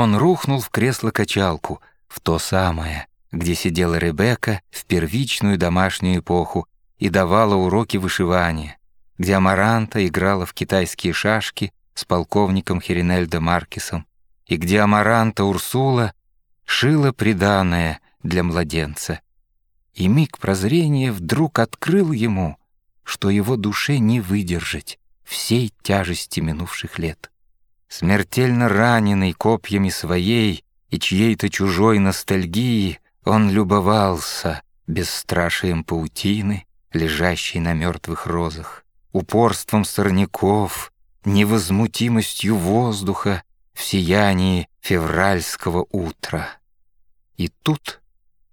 он рухнул в кресло-качалку, в то самое, где сидела Ребекка в первичную домашнюю эпоху и давала уроки вышивания, где Амаранта играла в китайские шашки с полковником Херинельдо Маркесом, и где Амаранта Урсула шила приданое для младенца. И миг прозрения вдруг открыл ему, что его душе не выдержать всей тяжести минувших лет. Смертельно раненый копьями своей и чьей-то чужой ностальгии, он любовался бесстрашием паутины, лежащей на мертвых розах, упорством сорняков, невозмутимостью воздуха в сиянии февральского утра. И тут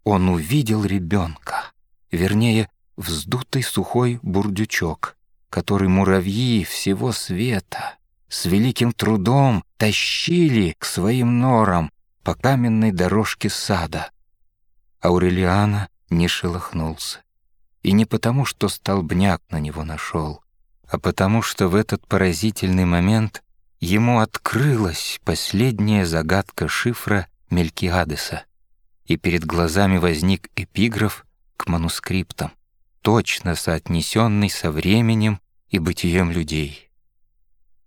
он увидел ребенка, вернее, вздутый сухой бурдючок, который муравьи всего света с великим трудом тащили к своим норам по каменной дорожке сада. Аурелиана не шелохнулся. И не потому, что столбняк на него нашел, а потому, что в этот поразительный момент ему открылась последняя загадка шифра Мелькиадеса, и перед глазами возник эпиграф к манускриптам, точно соотнесенный со временем и бытием людей.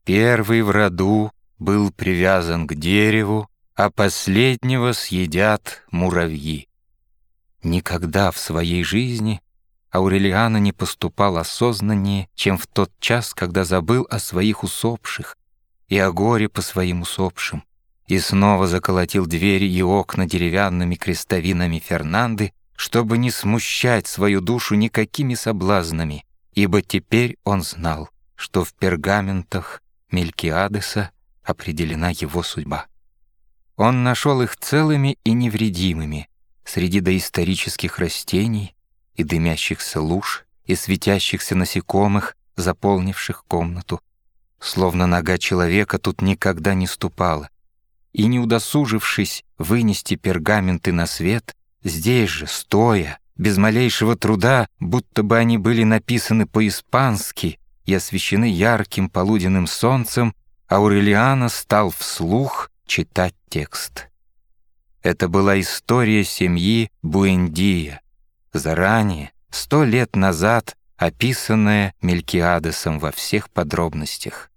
Первый в роду был привязан к дереву, а последнего съедят муравьи. Никогда в своей жизни Аурелиана не поступал осознаннее, чем в тот час, когда забыл о своих усопших и о горе по своим усопшим, и снова заколотил двери и окна деревянными крестовинами Фернанды, чтобы не смущать свою душу никакими соблазнами, ибо теперь он знал, что в пергаментах Мелькиадеса определена его судьба. Он нашел их целыми и невредимыми среди доисторических растений и дымящихся луж и светящихся насекомых, заполнивших комнату, словно нога человека тут никогда не ступала, и не удосужившись вынести пергаменты на свет, здесь же, стоя, без малейшего труда, будто бы они были написаны по-испански, и освещены ярким полуденным солнцем, Аурелиана стал вслух читать текст. Это была история семьи Буэндия, заранее, сто лет назад, описанная Мелькиадесом во всех подробностях.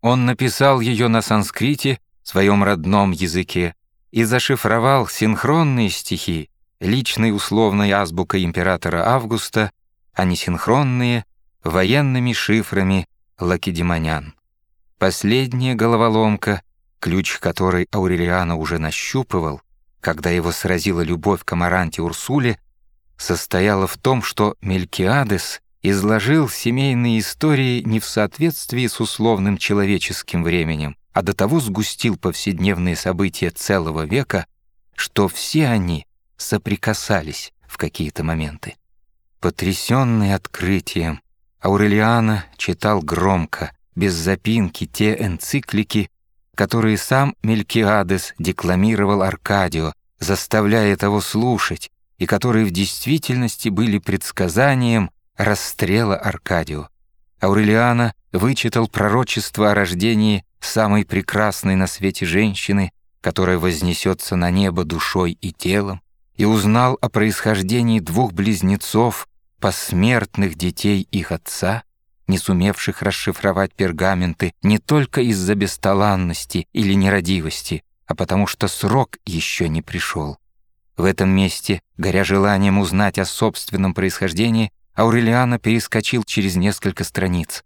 Он написал ее на санскрите, своем родном языке, и зашифровал синхронные стихи, личной условной азбукой императора Августа, а не синхронные военными шифрами лакедемонян. Последняя головоломка, ключ которой Аурелиана уже нащупывал, когда его сразила любовь к Амаранте Урсуле, состояла в том, что Мелькиадес изложил семейные истории не в соответствии с условным человеческим временем, а до того сгустил повседневные события целого века, что все они соприкасались в какие-то моменты. Потрясенный открытием, Аурелиана читал громко, без запинки, те энциклики, которые сам Мелькиадес декламировал Аркадио, заставляя того слушать, и которые в действительности были предсказанием расстрела Аркадио. Аурелиана вычитал пророчество о рождении самой прекрасной на свете женщины, которая вознесется на небо душой и телом, и узнал о происхождении двух близнецов, посмертных детей их отца, не сумевших расшифровать пергаменты не только из-за бесталанности или нерадивости, а потому что срок еще не пришел. В этом месте, горя желанием узнать о собственном происхождении, Аурелиана перескочил через несколько страниц.